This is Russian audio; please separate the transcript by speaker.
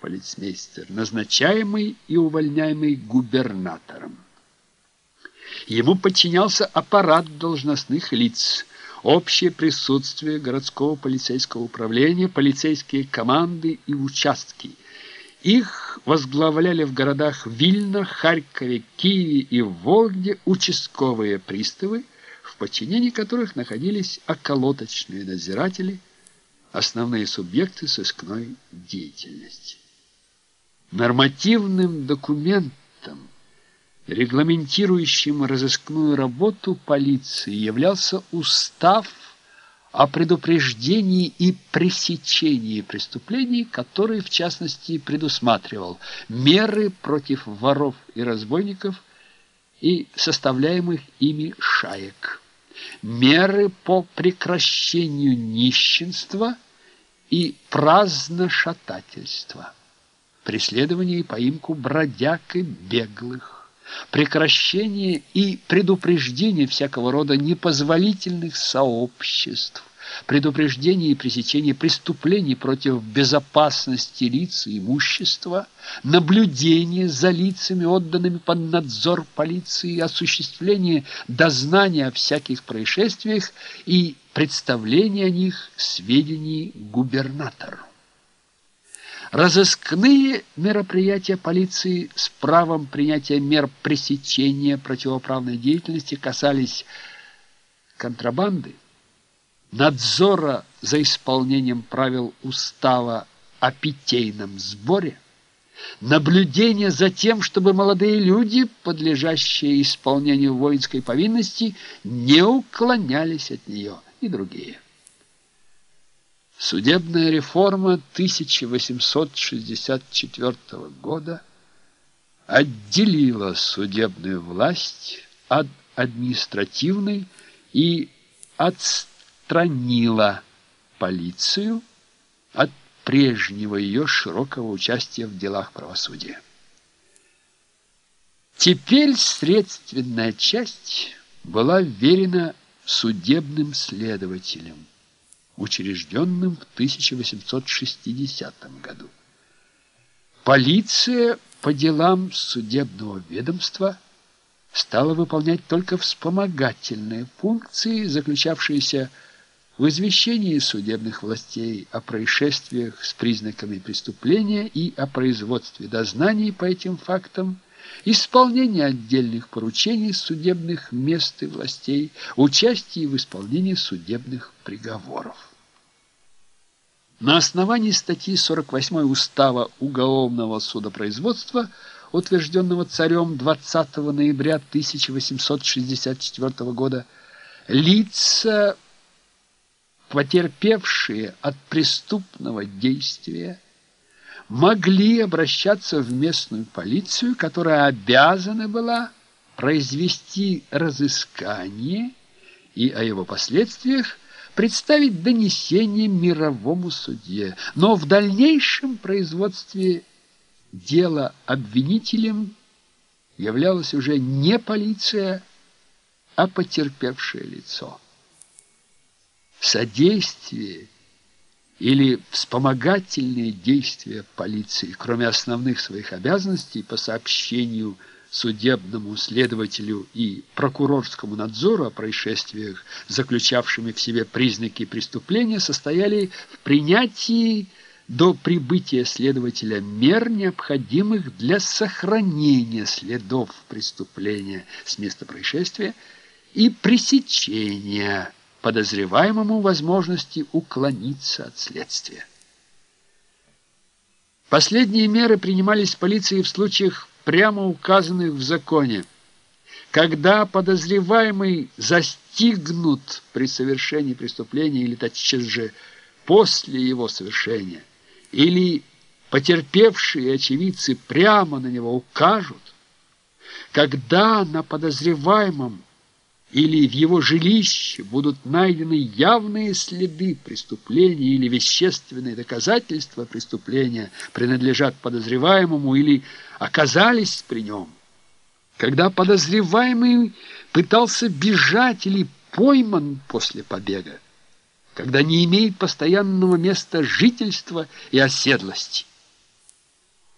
Speaker 1: полицмейстер, назначаемый и увольняемый губернатором. Ему подчинялся аппарат должностных лиц, общее присутствие городского полицейского управления, полицейские команды и участки. Их возглавляли в городах Вильно, Харькове, Киеве и Вологде участковые приставы, в подчинении которых находились околоточные надзиратели, основные субъекты сыскной деятельности. Нормативным документом, регламентирующим разыскную работу полиции, являлся устав о предупреждении и пресечении преступлений, который, в частности, предусматривал меры против воров и разбойников и составляемых ими шаек, меры по прекращению нищенства и праздношатательства преследование и поимку бродяг и беглых, прекращение и предупреждение всякого рода непозволительных сообществ, предупреждение и пресечение преступлений против безопасности лиц и имущества, наблюдение за лицами, отданными под надзор полиции, осуществление дознания о всяких происшествиях и представление о них сведений губернатору. Разыскные мероприятия полиции с правом принятия мер пресечения противоправной деятельности касались контрабанды, надзора за исполнением правил устава о питейном сборе, наблюдения за тем, чтобы молодые люди, подлежащие исполнению воинской повинности, не уклонялись от нее и другие. Судебная реформа 1864 года отделила судебную власть от административной и отстранила полицию от прежнего ее широкого участия в делах правосудия. Теперь средственная часть была верена судебным следователям учрежденным в 1860 году. Полиция по делам судебного ведомства стала выполнять только вспомогательные функции, заключавшиеся в извещении судебных властей о происшествиях с признаками преступления и о производстве дознаний по этим фактам, исполнение отдельных поручений судебных мест и властей, участие в исполнении судебных приговоров. На основании статьи 48 Устава Уголовного судопроизводства, утвержденного царем 20 ноября 1864 года, лица, потерпевшие от преступного действия, могли обращаться в местную полицию, которая обязана была произвести разыскание и о его последствиях представить донесение мировому судье, но в дальнейшем производстве дела обвинителем являлась уже не полиция, а потерпевшее лицо. Содействие или вспомогательные действия полиции, кроме основных своих обязанностей по сообщению судебному следователю и прокурорскому надзору о происшествиях, заключавшими в себе признаки преступления, состояли в принятии до прибытия следователя мер, необходимых для сохранения следов преступления с места происшествия и пресечения подозреваемому возможности уклониться от следствия. Последние меры принимались полицией в случаях прямо указанных в законе. Когда подозреваемый застигнут при совершении преступления или тотчас же после его совершения, или потерпевшие очевидцы прямо на него укажут, когда на подозреваемом или в его жилище будут найдены явные следы преступления или вещественные доказательства преступления принадлежат подозреваемому или оказались при нем. Когда подозреваемый пытался бежать или пойман после побега, когда не имеет постоянного места жительства и оседлости.